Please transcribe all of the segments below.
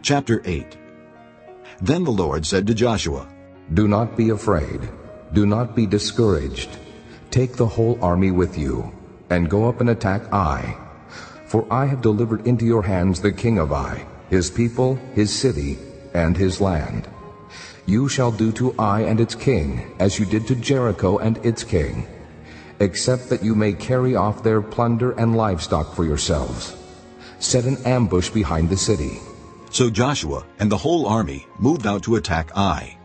Chapter 8 Then the Lord said to Joshua, Do not be afraid. Do not be discouraged. Take the whole army with you, and go up and attack Ai. For I have delivered into your hands the king of Ai, his people, his city, and his land. You shall do to Ai and its king as you did to Jericho and its king, except that you may carry off their plunder and livestock for yourselves. Set an ambush behind the city. So Joshua and the whole army moved out to attack Ai.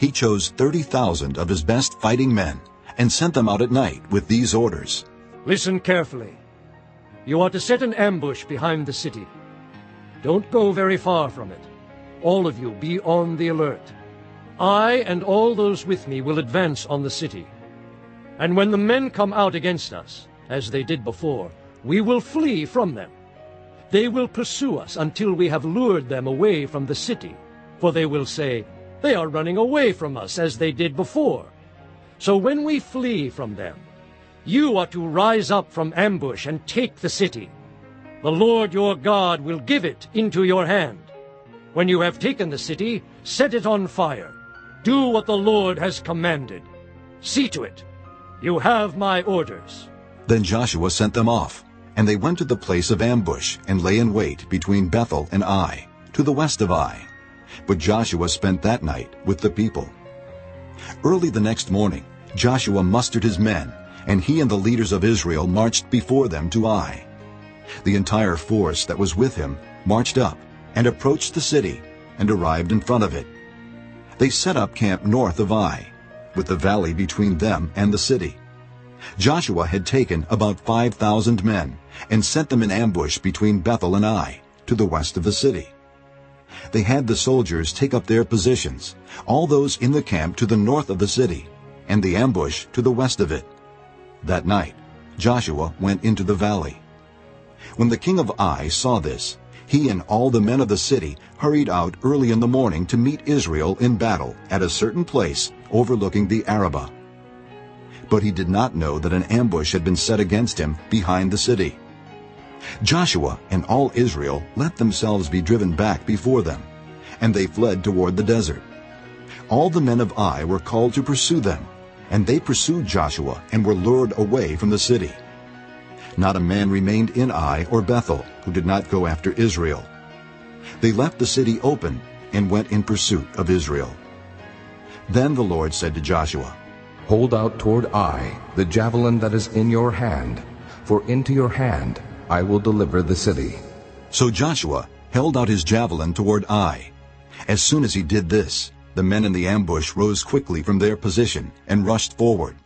He chose 30,000 of his best fighting men and sent them out at night with these orders. Listen carefully. You are to set an ambush behind the city. Don't go very far from it. All of you be on the alert. I and all those with me will advance on the city. And when the men come out against us, as they did before, we will flee from them. They will pursue us until we have lured them away from the city. For they will say, They are running away from us as they did before. So when we flee from them, you are to rise up from ambush and take the city. The Lord your God will give it into your hand. When you have taken the city, set it on fire. Do what the Lord has commanded. See to it. You have my orders. Then Joshua sent them off, and they went to the place of ambush and lay in wait between Bethel and Ai, to the west of Ai. But Joshua spent that night with the people. Early the next morning, Joshua mustered his men, and he and the leaders of Israel marched before them to Ai. The entire force that was with him marched up and approached the city and arrived in front of it. They set up camp north of Ai, with the valley between them and the city. Joshua had taken about 5,000 men and sent them in ambush between Bethel and Ai, to the west of the city. They had the soldiers take up their positions, all those in the camp to the north of the city, and the ambush to the west of it. That night Joshua went into the valley. When the king of Ai saw this, he and all the men of the city hurried out early in the morning to meet Israel in battle at a certain place overlooking the Arabah. But he did not know that an ambush had been set against him behind the city. Joshua and all Israel let themselves be driven back before them, and they fled toward the desert. All the men of Ai were called to pursue them, and they pursued Joshua and were lured away from the city. Not a man remained in Ai or Bethel who did not go after Israel. They left the city open and went in pursuit of Israel. Then the Lord said to Joshua, Hold out toward Ai the javelin that is in your hand, for into your hand I will deliver the city. So Joshua held out his javelin toward Ai. As soon as he did this, the men in the ambush rose quickly from their position and rushed forward.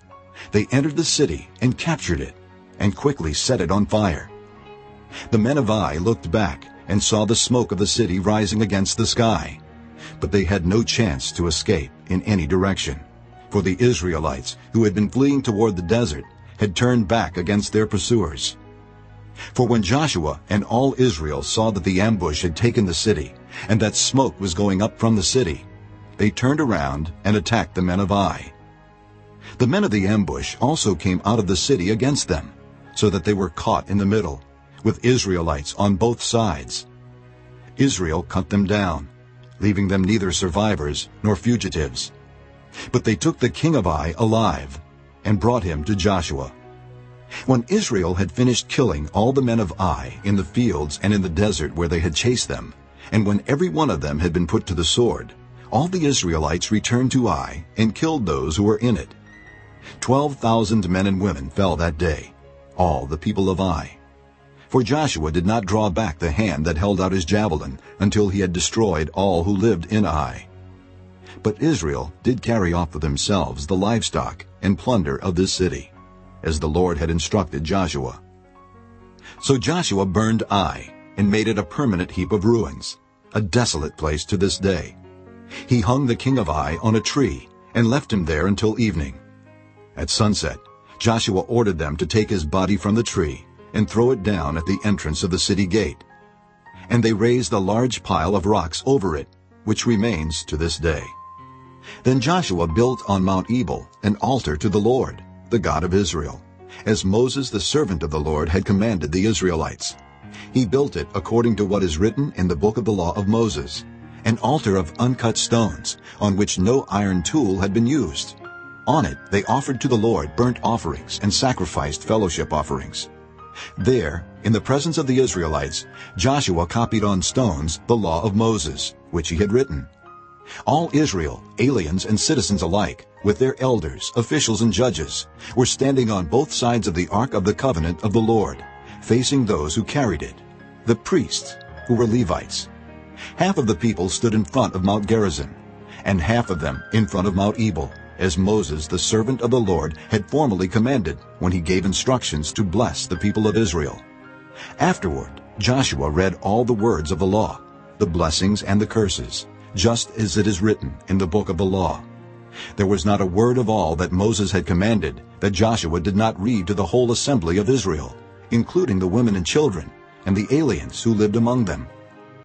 They entered the city and captured it, and quickly set it on fire. The men of Ai looked back and saw the smoke of the city rising against the sky. But they had no chance to escape in any direction, for the Israelites, who had been fleeing toward the desert, had turned back against their pursuers. For when Joshua and all Israel saw that the ambush had taken the city, and that smoke was going up from the city, they turned around and attacked the men of Ai. The men of the ambush also came out of the city against them, so that they were caught in the middle, with Israelites on both sides. Israel cut them down, leaving them neither survivors nor fugitives. But they took the king of Ai alive and brought him to Joshua. When Israel had finished killing all the men of Ai in the fields and in the desert where they had chased them, and when every one of them had been put to the sword, all the Israelites returned to Ai and killed those who were in it. Twelve thousand men and women fell that day, all the people of Ai. For Joshua did not draw back the hand that held out his javelin until he had destroyed all who lived in Ai. But Israel did carry off for themselves the livestock and plunder of this city as the Lord had instructed Joshua. So Joshua burned Ai and made it a permanent heap of ruins, a desolate place to this day. He hung the king of Ai on a tree and left him there until evening. At sunset, Joshua ordered them to take his body from the tree and throw it down at the entrance of the city gate. And they raised a large pile of rocks over it, which remains to this day. Then Joshua built on Mount Ebal an altar to the Lord, the God of Israel, as Moses the servant of the Lord had commanded the Israelites. He built it according to what is written in the book of the law of Moses, an altar of uncut stones, on which no iron tool had been used. On it they offered to the Lord burnt offerings and sacrificed fellowship offerings. There, in the presence of the Israelites, Joshua copied on stones the law of Moses, which he had written. All Israel, aliens and citizens alike, with their elders, officials, and judges, were standing on both sides of the Ark of the Covenant of the Lord, facing those who carried it, the priests, who were Levites. Half of the people stood in front of Mount Gerizim, and half of them in front of Mount Ebal, as Moses, the servant of the Lord, had formally commanded when he gave instructions to bless the people of Israel. Afterward, Joshua read all the words of the law, the blessings and the curses, just as it is written in the book of the law. There was not a word of all that Moses had commanded that Joshua did not read to the whole assembly of Israel, including the women and children, and the aliens who lived among them.